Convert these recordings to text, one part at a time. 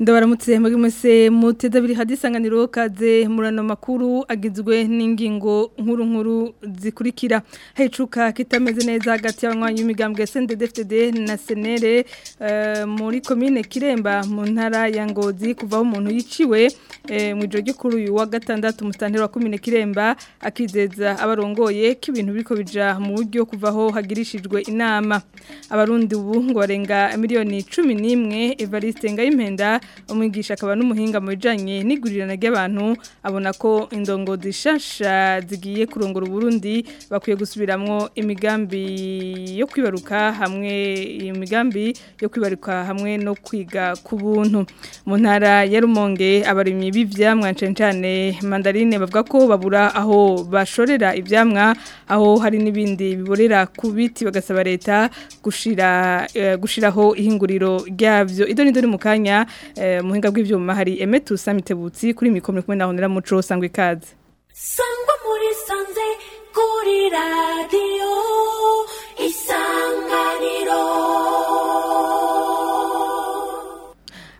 ndabaramutse muri mwese muteze hadisanganiro kaze murano makuru agizwe n'ingingo nkuru nkuru zikurikira hecuka kitameze neza hagati y'abanywanyi b'imigambwe SNDDFTD na senere eh, muri commune Kiremba mu ntara ya Ngozi kuvaho umuntu yiciwe eh, mu ijogi kuri uyu wa gatandatu mustantero wa commune Kiremba akizeza abarongoye k'ibintu biriko bija mu buryo kuvaho hagirishijwe inama abarundi ubu ngo barenga miliyoni 11 Evariste Ngayimpenda umwigisha akaba n'umuhinga mu bijyanye n'igurirana ry'abantu abona ko indongo zishasha zigiye kurongora uburundi bakwiye gusubiramwo imigambi yo kwibaruka hamwe imigambi yo kwibaruka hamwe no kwiga ku buntu mu ntara ya rumonge abarimyi b'ibyamwa cyane mandarine bavuga ko babura aho bashorera ibyamwa aho hari n'ibindi biborera ku biti bagasaba leta gushira eh, gushiraho ihinguriro ryabyo idoni dore mukanya kanya Eh, muhinga bw'ibyuma hari emetu samitebutsi kuri mikoro kumwe na honera muco sangwa ikaze sangwa muri sanze kuri radiyo isanganiro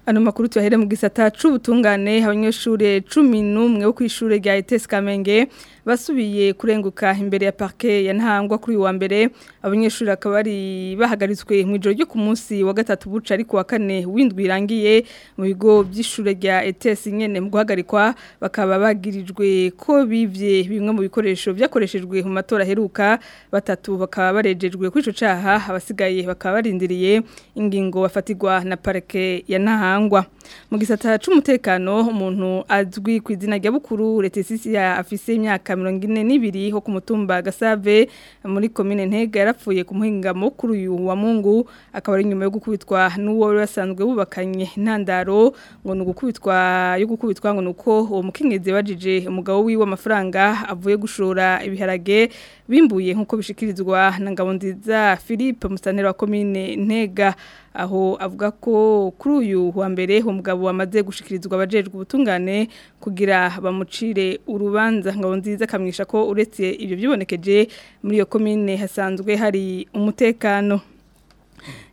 ano makuru tuyahere mu gisata c'ubutungane abanyeshure 11 bo kw'ishure rya ETS Kamenge basubiye kurenguka imbere ya parke ya ntangwa kuri wa mbere abanyeshuri akaba ari bahagaritswe mu ijoro ryo ku munsi wa gatatu buca ariko wa kane windwi irangiye mu bigo by'ishure rya ETS nyene mu guhagarikwa bakaba bagirijwe ko bivye bimwe mu bikoresho byakoreshejwe mu matora aheruka batatu bakaba barejejwe kuri ico caha abasigaye bakaba barindiriye ingingo bafatirwa na parke ya ntahangwa mu gisata cy'umutekano umuntu azwi ku izina rya bukuru Letizia afise imyaka mirongo ine n'ibiri ho ku mutumba gasave muri komine ntega yarapfuye ku muhinga mukuru wa mungu akaba ari nyuma yo gukubitwa n'uwo wari wasanzwe bubakanye intandaro ngo ni ugukubitwa yo gukubitwa ngo ni uko uwo mukenyezi bajije umugabo wiwe amafaranga avuye gushora ibiharage bimbuye nk'uko bishikirizwa na ngabonziza philippe musanera wa komine ntega aho avuga ko kuri uyu wa mbere umugabo wamaze gushikirizwa abajejwe ubutungane kugira bamucire urubanza ngabonziza neza akamenyesha ko uretse ibyo bibonekeje muri iyo komine hasanzwe hari umutekano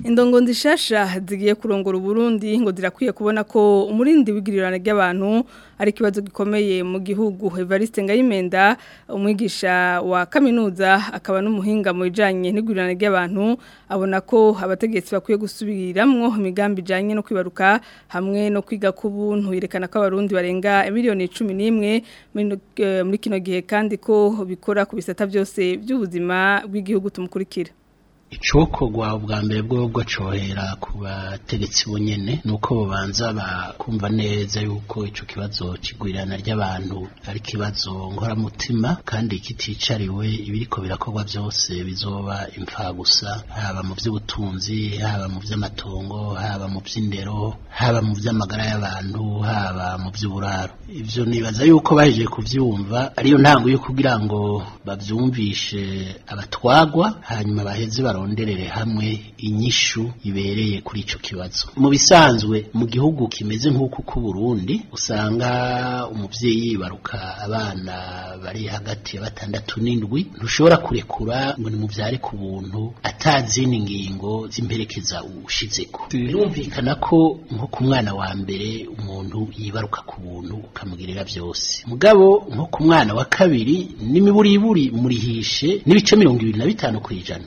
indongo nzishasha zigiye kurongora Burundi ngo zirakwiye kubona ko umurindi w'igiriranire ry'abantu ari ikibazo gikomeye mu gihugu evariste ngayimenda umwigisha wa kaminuza akaba n'umuhinga mu bijyanye n'iguriranire ry'abantu abona ko abategetsi bakwiye gusubiramwo imigambi ijyanye no kwibaruka hamwe no kwiga ku buntu yerekana ko abarundi barenga miliyoni cumi n'imwe eh, muri kino gihe kandi ko bikora ku bisata byose by'ubuzima bw'igihugu tumukurikira icokorwa bwa mbere bwo cohera ku bategetsi bonyene nuko bobanza bakumva neza yuko ico kibazo cigwirirana ry'abantu ari kibazo mutima kandi kiticariwe ibiriko birakorwa byose bizoba gusa haba mu by'ubutunzi haba mu by'amatongo haba mu by'indero haba mu by'amagara y'abantu haba mu by'uburaro ivyo nibaza yuko bahejeje kuvyumva ariyo ntango yo kugira ngo bavyumvishe abatwagwa hanyuma baheze baronke turonderere hamwe inyishu ibereye kuri icyo kibazo mu bisanzwe mu gihugu kimeze nk'uko ku Burundi usanga umubyeyi yibaruka abana bari hagati ya batandatu n'indwi ntushobora kurekura ngo nimubyare ku buntu atazindi ngingo z'imperekeza ushize ko birumvikana ko nko ku mwana wa mbere umuntu yibaruka ku buntu ukamugirira byose mugabo nko ku mwana wa kabiri n'imiburiburi murihishe n'ibice mirongo ibiri na bitanu ku ijana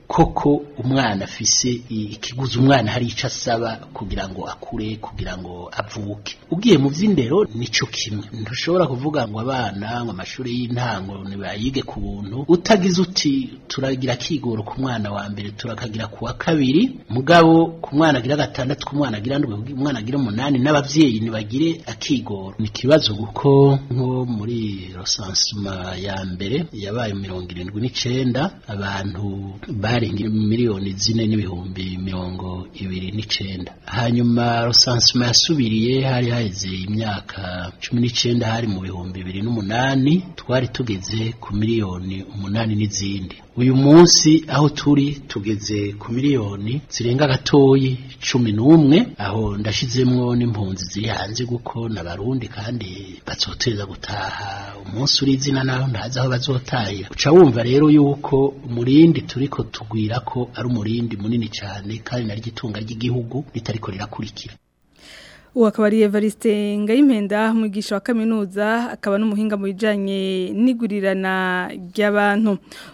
koko umwana afise ikiguzi umwana hari icyo asaba kugira ngo akure kugira ngo avuke ubwiye mu by'indero nicyo kimwe ntushobora kuvuga ngo abana ngo amashuri y'intango nibayige ku buntu utagize uti turagira akigoro ku mwana wa mbere turakagira ku wa kabiri mugabo ku mwana agira gatandatu ku mwana agira ndwi ku agira umunani n'ababyeyi ntibagire akigoro ni ikibazo kuko nko muri rosansuma ya mbere yabaye mirongo irindwi n'icyenda abantu bari arenga miliyoni zine n'ibihumbi mirongo ibiri n'icyenda hanyuma rusansuma yasubiriye hari haheze imyaka cumi n'icyenda hari mu bihumbi bibiri n'umunani twari tugeze ku miliyoni umunani n'izindi uyu munsi aho turi tugeze ku miliyoni zirenga gatoyi cumi n'umwe aho ndashyizemwo n'impunzi ziri hanze kuko n'abarundi kandi bazoteza gutaha umunsi uri izina naho ntazi aho bazotahira uca wumva rero yuko umurindi turiko bamubwira ko ari umurindi munini cyane kandi na ryo ry'igihugu ritariko rirakurikira ubu akaba ari evariste ngayimpenda umwigisha wa kaminuza akaba n'umuhinga mu bijyanye n'igurirana ry'abantu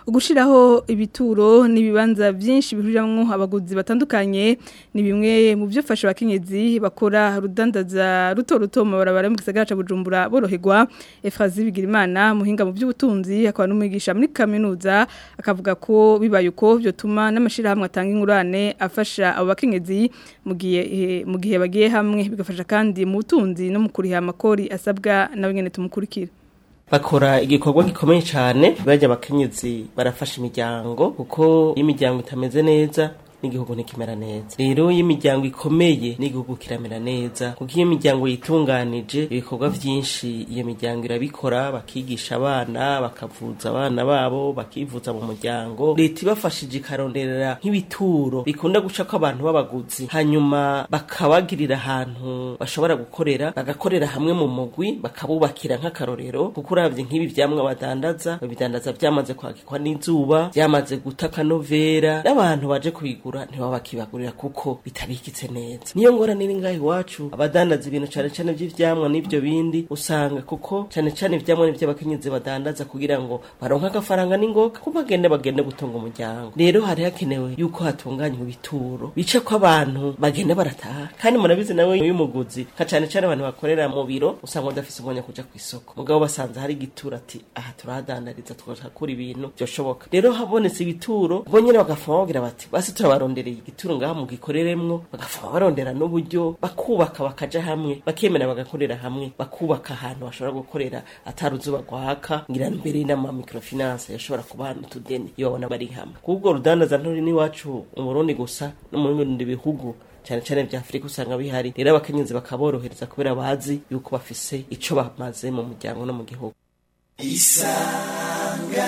gushyiraho ibituro n'ibibanza byinshi bihuriramo abaguzi batandukanye ni bimwe mu byafasha abakenyezi bakora rudandaza ruto ruto mu barabara mu gisagara cya bujumbura boroherwa efazi bigirimana umuhinga mu by'ubutunzi akaba n'umwigisha muri kaminuza akavuga ko bibaye uko byatuma n'amashyirahamwe atanga ingurane afasha abo bakenyezi mu gihe bagiye hamwe bigafasha kandi mu butunzi no mu kuriha amakori asabwa na nyine tumukurikira bakora igikorwa gikomeye cyane bajya abakenyezi barafasha imiryango kuko iyo imiryango itameze neza n'igihugu ntikimera neza rero iyo imiryango ikomeye n'igihugu kiramera neza kuko iyo imiryango yitunganije ibikorwa byinshi iyo miryango irabikora bakigisha abana bakavuza abana babo bakivuza mu muryango leta ibafashije ikaronderera nk'ibituro bikunda guca ko abantu b'abaguzi hanyuma bakabagirira ahantu bashobora gukorera bagakorera hamwe mu mugwi bakabubakira nk'akarorero kuko urabye nk'ibi byamwe badandaza babidandaza byamaze kwakikwa n'izuba byamaze guta akanovera n'abantu baje kubigura bakibagura ntibaba bakibagurira kuko bitabikitse neza niyo ngorane iri ngaha iwacu abadandaza ibintu cyane cyane by'ivyamwa n'ibyo bindi usanga kuko cyane cyane ivyamwa n'ibyo abakenyezi badandaza kugira ngo baronke agafaranga n'ingoga ko bagende bagende gutunga umuryango rero hari hakenewe yuko hatunganywa ibituro bice ko abantu bagenda barataha kandi murabizi nawe y'umuguzi nka cyane cyane abantu bakorera mu biro usanga badafise umwanya kujya ku isoko mugabo basanze hari igitura ati aha turahadandariza tugakura ibintu byoshoboka rero habonetse ibituro bo nyene bagafoma bati basi turaba barondereye igituro mu gikoreremwo bagapfa barondera n'uburyo bakubaka bakaja hamwe bakemera bagakorera hamwe bakubaka ahantu bashobora gukorera atari uzuba rwaka ngira mbere n'ama microfinance yashobora kubahana utudeni iyo babona bari hamwe kubwo rudandaza nturi n'iwacu mu Burundi gusa no mu bindi bihugu cyane cyane bya Afurika usanga bihari rero abakenyezi bakaborohereza kubera bazi yuko bafise icyo bamaze mu muryango no mu gihugu isanga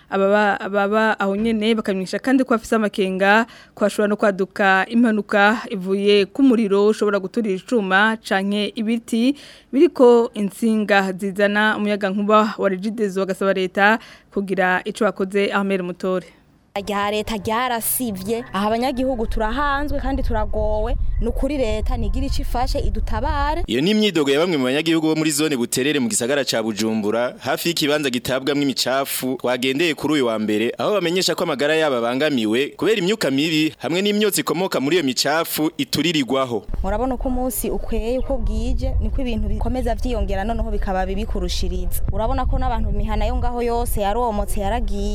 ababa aho nyene bakamenyesha kandi ko bafite amakenga kwashobora no kwaduka impanuka ivuye ku muriro ushobora guturira icuma cyane ibiti biriko insinga inkunga zizana umuyaga nkuba wa regidezo bagasaba leta kugira icyo wakoze aho mutore rya leta ryarasivye aha abanyagihugu turahanzwe kandi turagowe ni nukuri leta nigira ico ifashe idutabare iyo ni imyidogo ya bamwe mu banyagihugu bo muri zone buterere mu gisagara cya Bujumbura hafi y'ikibanza gitabwamwo imicafu twagendeye kuri uyu wa mbere aho bamenyesha ko amagara yabo abangamiwe kubera imyuka mibi hamwe n'imyotsi ikomoka muri iyo micafu ituririgwaho. murabona uko umunsi ukweye uko bwije niko ibintu bikomeza byiyongera noneho bikaba bibikurushiriza urabona ko n'abantu mihana yo ngaho yose yaromotse yaragiye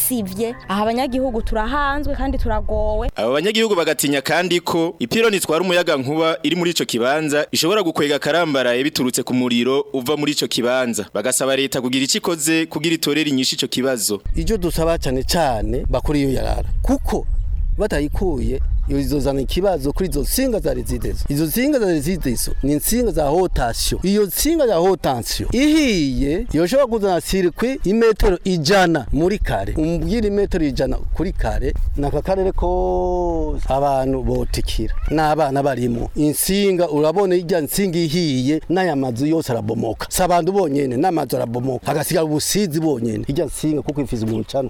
ryarasivye aha abanyagihugu turahanzwe kandi turagowe aba banyagihugu bagatinya kandi ko ko ipironi itwara umuyaga nkuba iri muri ico kibanza ishobora gukwega karambaraye biturutse ku muriro uva muri ico kibanza bagasaba leta kugira icyo kugira itorere inyishe ico kibazo ivyo dusaba cyane cyane bakuri iyo yarara kuko batayikuye izozana ikibazo kuri izo nsinga za residence izo nsinga za residence ni nsinga za hotation iyo nsinga za hotation ihiye yoshobora kuzana sirikwi imetero ijana muri kare umbwira imetero ijana kuri kare naka karere ko abantu botikira n'abana barimo insinga urabona ijya nsinga ihiye n'aya mazu yose arabomoka si abantu bonyene n'amazu arabomoka hagasigara ubusizi bonyene ijya nsinga kuko ifiza umucano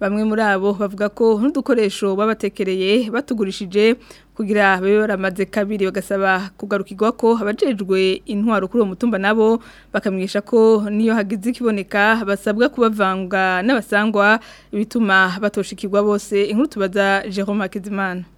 bamwe muri abo bavuga ko n'udukoresho babatekereye batugurishije kugira babe baramaze kabiri bagasaba kugarukirwa ko abajejwe intwaro kuri uwo mutumba nabo bakamwisha ko niyo hagize ikiboneka basabwa kubavanga n'abasangwa bituma batoshikirwa bose inkuru tubaza Jerome Hakizimana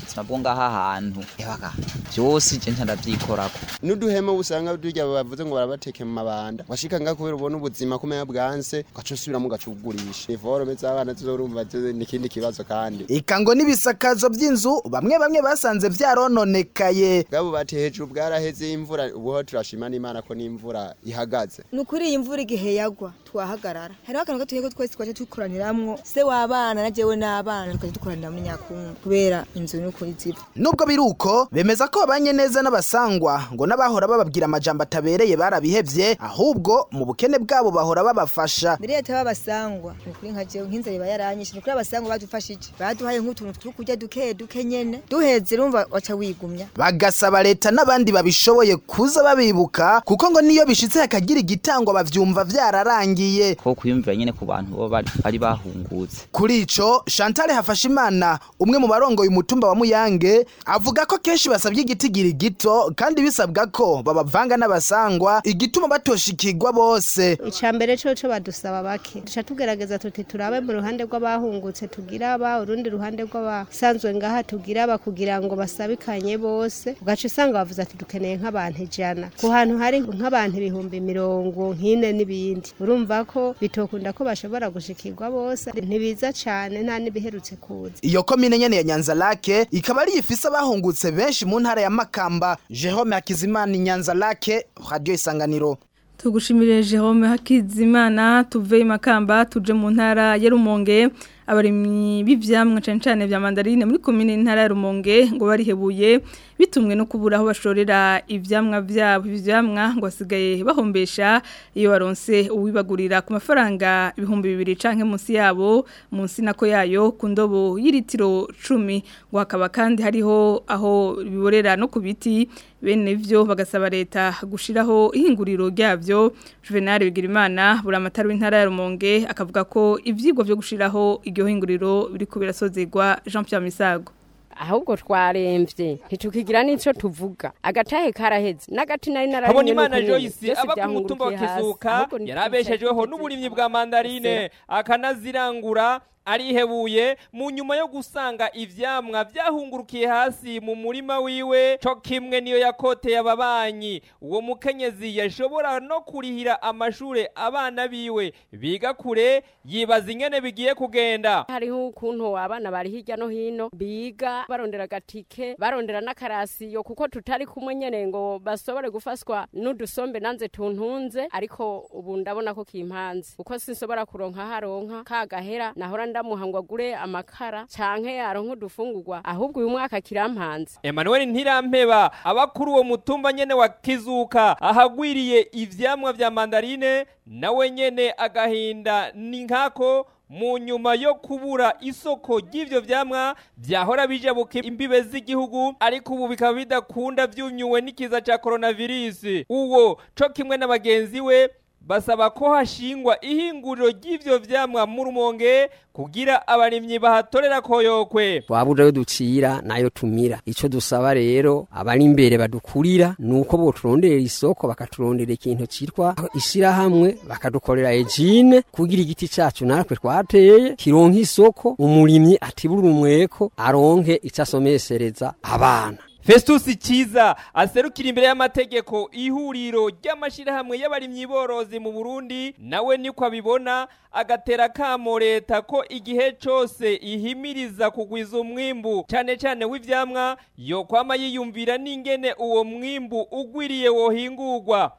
ubuzima bwo ngaha hantu yabaga byose njya ndabyikoraho n'uduhema usanga tujya bavuze ngo barabateke mu mabanda washika kubera ubona ubuzima kumenya bwanse ugaca usubiramo ugaca ugurisha iforome z'abana tuzorumva ni kibazo kandi eka ngo n'ibisakazo by'inzu bamwe bamwe basanze byarononekaye ngabo bati hejuru bwaraheze imvura ubu ho turashima n'imana ko n'imvura ihagaze ni ukuri iyi mvura igihe yagwa twahagarara hariho akantu gatuyego twese twaje dukoraniramwo se w'abana na jewe n'abana tukaje dukoranira muri nyakungu kubera inzu n'ukuri ziva nubwo biruko bemeza ko babanye neza n'abasangwa ngo n'abahora bababwira amajambo atabereye barabihebye ahubwo mu bukene bwabo bahora babafasha mbere yatabe abasangwa ni ukuri nka jewe nk'inzara iba yaranyishe ni ukuri abasangwa badufashije baduhaye nk'utuntu turi kurya duke duke nyene duheze urumva waca wigumya bagasaba leta n'abandi babishoboye kuza babibuka kuko ngo niyo bishitse hakagira igitangwa babyumva byararangiye agiye ko kuyumvira nyine ku bantu bari bahungutse kuri ico Chantal imana umwe mu barongoye umutumba wa Muyange avuga ko kenshi basabye igitigiri gito kandi bisabwa ko babavanga n'abasangwa igituma batoshikirwa bose icambere cyo cyo badusaba bake duca tugerageza tuti turabe mu ruhande rw'abahungutse tugira aba urundi ruhande rw'abasanzwe ngaha tugira ba kugira ngo basabikanye bose ugaca usanga bavuze ati dukeneye nk'abantu ijana ku hantu hari nk'abantu ibihumbi mirongo nk'ine n'ibindi urumva urumva ko bitokunda ko bashobora gushikirwa bose ntibiza cyane nta n'ibiherutse kuza iyo komine nyene ya nyanza lake ikaba ari ifise abahungutse benshi mu ntara ya makamba jerome hakizimana nyanza lake radio isanganiro tugushimire jehome hakizimana tuve i makamba tuje mu ntara ya rumonge abarimyi b'ivyamwa cyane cyane vya mandarine muri komine intara ya Rumonge ngo barihebuye bitumwe no kubura aho bashorera ivyamwa byabo ivyamwa ngo asigaye bahombesha iyo baronse uwibagurira ku mafaranga ibihumbi bibiri canke munsi yabo munsi nako yayo ku ndobo y'iritiro cumi ngo hakaba kandi hariho aho biborera no ku biti bene byo bagasaba leta gushiraho ihinguriro ryavyo Juvenal Bigirimana buramatari w'intara ya Rumonge akavuga ko ivyigwa byo gushiraho iryo hinguriro biri kubirasozerwa Jean Pierre Misago ahubwo twaremvye ntitukigira nico tuvuga agatahe karaheze nagati nari nararimye habona imana Joyce aba mutumba wa Kizuka yarabeshejweho n'uburimyi bwa mandarine akanazirangura arihebuye mu nyuma yo gusanga ivyamwa byahungurukiye hasi mu murima wiwe co kimwe niyo yakoteye ababanyi uwo mukenyezi yashobora no kurihira amashure abana biwe biga kure yibaza ingene bigiye kugenda hariho ukuntu abana bari hirya no hino biga barondera agatike barondera n'akarasiyo kuko tutari kumwe nyene ngo basobore gufaswa n'udusombe nanze tuntunze ariko ubu ndabona ko kimpanze kuko sinsobora kuronka haronka kagahera nahora ndamuhangwa agure amakara canke aronke udufungurwa ahubwo uyu mwaka kirampanze Emmanuel Ntirampeba abakuru uwo mutumba nyene wa Kizuka ahagwiriye ivyamwa vya mandarine nawe nyene agahinda ni nkako mu nyuma yo kubura isoko ry'ibyo vyamwa byahora bijabuka imbibe z'igihugu ariko ubu bikaba bidakunda vyunyuwe n'ikiza cya coronavirus uwo co kimwe na bagenzi we basaba ko hashingwa ihinguriro ry'ibyo byamwa mu rumonge kugira abarimyi bahatorera koyokwe twabuja yo ducira nayo tumira ico dusaba rero abari imbere badukurira nuko boturondera isoko bakaturondera ikintu citwa ishirahamwe bakadukorera ejine kugira igiti cacu natwe twateye kironka isoko umurimyi atiburira umweko aronke icasomesereza abana fesitusi cyiza aserukira imbere y'amategeko ihuriro ry'amashyirahamwe y'abarimyi borozi mu burundi nawe niko abibona agatera akamo leta ko igihe cyose ihimiriza kugwiza umwimbu cyane cyane w'ibyamwa yo kwama yiyumvira n'ingene uwo mwimbu ugwiriye wohingurwa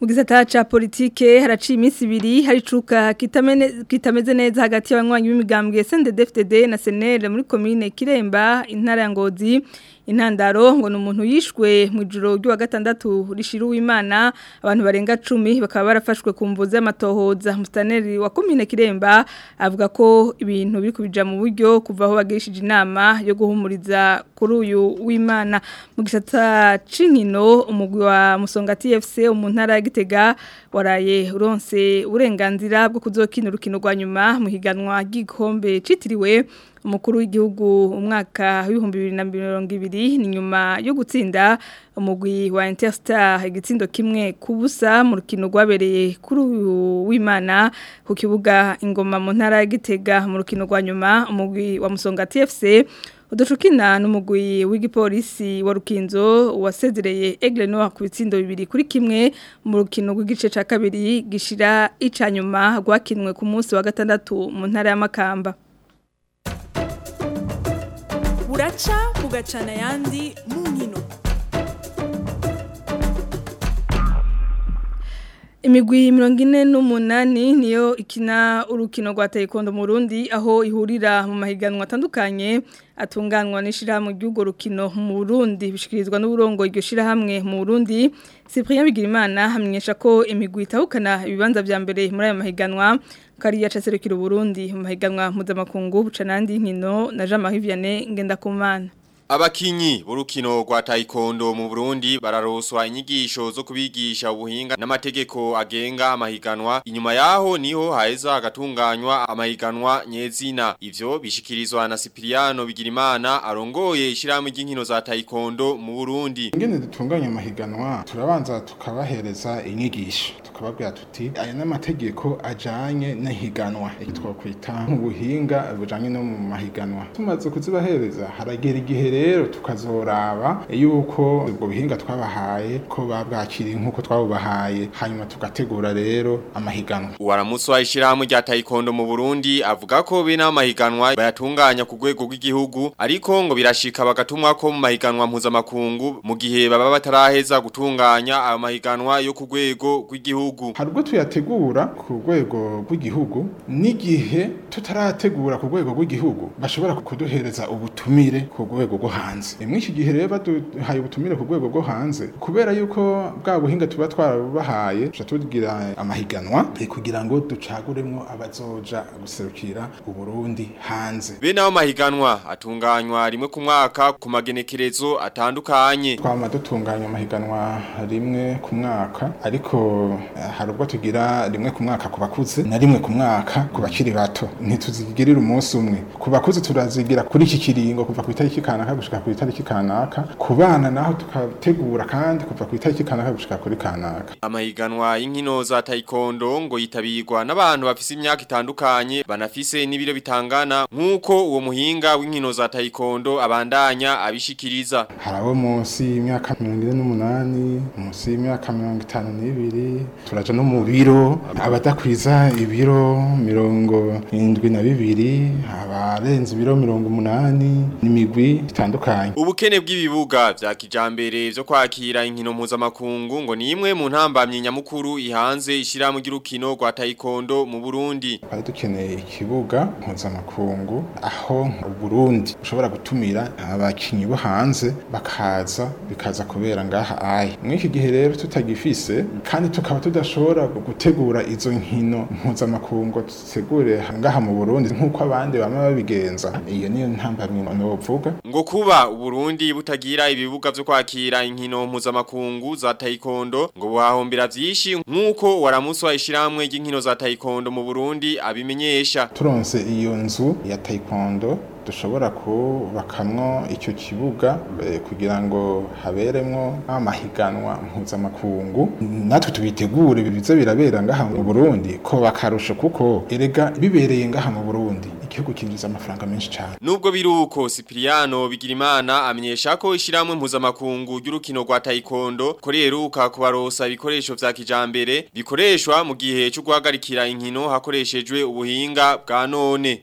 mu gisata cya politike haraciye iminsi ibiri hari kitameze neza hagati ya y'abanywanyi b'imigambwe sendedefitede na senere muri komine kiremba intara ya ngozi intandaro ngo ni umuntu yishwe mu ijoro ry'uwa gatandatu rishira uwimana abantu barenga cumi bakaba barafashwe ku mvuzi y'amatohoza musitaneri wa komine kiremba avuga ko ibintu biri kubija mu buryo kuva aho bagirishije inama yo guhumuriza kuri uyu w'imana mu gisata c'inkino umugwi wa musonga TFC mu ntara ya Gitega waraye uronse uburenganzira bwo kuzokina urukino rwa nyuma mu higanwa ry'igikombe citiriwe umukuru w'igihugu umwaka w'ibihumbi na mirongo ibiri kabiri ni nyuma yo gutsinda umugwi wa Interstar igitsindo kimwe kubusa mu rukino rwabereye kuri uyu w'Imana ku kibuga ingoma mu ntara ya Gitega mu rukino rwa nyuma umugwi wa Musonga TFC uducukina n'umugwi w'igipolisi wa Rukinzo wasezereye Aigle Noir ku bitsindo bibiri kuri kimwe mu rukino rw'igice cya kabiri gishira icanyuma rwakinwe ku munsi wa gatandatu mu ntara ya Makamba mugaca mugacana ayandi mu nkino imigwi mirongo ine n'umunani niyo ikina urukino rwa taekwondo mu aho ihurira mu mahiganwa atandukanye atunganwa n'ishyirahamwe ry'urwo rukino mu Burundi bishyikirizwa n'uburongo iryo shyirahamwe mu Burundi. cyprien bigirimana hamenyesha ko imigwi itahukana ibibanza bya mbere muri ayo mahiganwa ko ariyo acaserukira uburundi mu mahiganwa mpuzamakungu buca n'andi nkino na jean marie vianney ngendakumana Abakinyi burukino rwa taekwondo mu Burundi bararoswa inyigisho zo kubigisha ubuhinga n'amategeko agenga amahiganwa inyuma yaho niho haheza agatunganywa amahiganwa nyezina ivyo bishikirizwa na Cipriano Bigirimana arongoye ishiramu ry'inkino za taikondo mu Burundi ingene dutunganya amahiganwa turabanza tukabahereza inyigisho tukababwira tuti aya n'amategeko ajanye n'ihiganwa twakwita nk'ubuhinga bujanye no mu mahiganwa tumaze kuzibahereza haragera igihe rero tukazoraba yuko ubwo bihinga twabahaye ko babwakiriye nk'uko twabubahaye hanyuma tugategura rero amahiganwa ayishira mu rya tayikondo mu burundi avuga ko bina amahiganwa bayatunganya ku rwego rw'igihugu ariko ngo birashika bagatumwa ko mu mahiganwa mpuzamakungu mu gihe baba bataraheza gutunganya ayo mahiganwa yo ku rwego rw'igihugu hari ubwo tuyategura ku rwego rw'igihugu n'igihe tutarategura ku rwego rw'igihugu bashobora kuduhereza ubutumire ku rwego rwo hanze e, muri iki gihe rero baduhaye ubutumire ku rwego rwo hanze kubera yuko bwa buhinga tuba twarabahaye tuca tugira amahiganwa e, kugira ngo ducaguremo abazoja guserukira uburundi hanze bene ayo mahiganwa atunganywa rimwe ku mwaka ku magenekerezo atandukanye twama dutunganya amahiganwa rimwe ku mwaka ariko eh, hari ubwo tugira rimwe ku mwaka ku bakuze na rimwe ku mwaka ku bakiri bato ntituzigirira umunsi umwe ku bakuze turazigira kuri iki kiringo kuva ku itariki kanaka kanaka gushika ku itariki kanaka kubana naho tukategura kandi kuva ku itariki kanaka gushika kuri kanaka amahiganwa y'inkino za taekwondo ngo yitabirwa n'abantu bafise imyaka itandukanye banafise n'ibiro bitangana nk'uko uwo muhinga w'inkino za taekwondo abandanya abishikiriza harawe munsi imyaka 28 munsi imyaka 52 turaje no mu biro abadakwiza ibiro mirongo indwi na bibiri abarenze ibiro mirongo umunani n'imigwi bitandukanye ubukene bw'ibibuga bya kijambere byo kwakira inkino mpuzamakungu ngo ni imwe mu ntambamyi nyamukuru ihanze ishyirahamwe ry'urukino rwa taekwondo mu burundi twari dukeneye ikibuga mpuzamakungu aho uburundi ushobora gutumira abakinnyi bo hanze bakaza bikaza kubera ngaha aye muri iki gihe rero tutagifise kandi tukaba tudashobora gutegura izo nkino mpuzamakungu dutegure ngaha mu burundi nk'uko abandi bamwe babigenza iyo niyo ntambamyi novuga ngo kuba uburundi butagira ibibuga vyo kwakira inkino mpuzamakungu za taekwondo ngo bahombira vyinshi nk'uko waramuswa ishiramwe ry'inkino za taekwondo mu burundi abimenyesha turonse iyo nzu ya taekwondo dushobora kubakamwo icyo kibuga kugira ngo haberemwo amahiganwa mpuzamakungu natwe tubitegure bize birabera ngaha mu Burundi ko bakarusha kuko erega bibereye ngaha mu Burundi igihugu kinjiza amafaranga menshi cyane nubwo biruko Cipriano Bigirimana amenyesha ko ishiramwe mpuzamakungu y'urukino rwa taekwondo ko rieruka kubarosa ibikoresho vya kijambere bikoreshwa mu gihe cyo guhagarikira inkino hakoreshejwe ubuhinga bwa none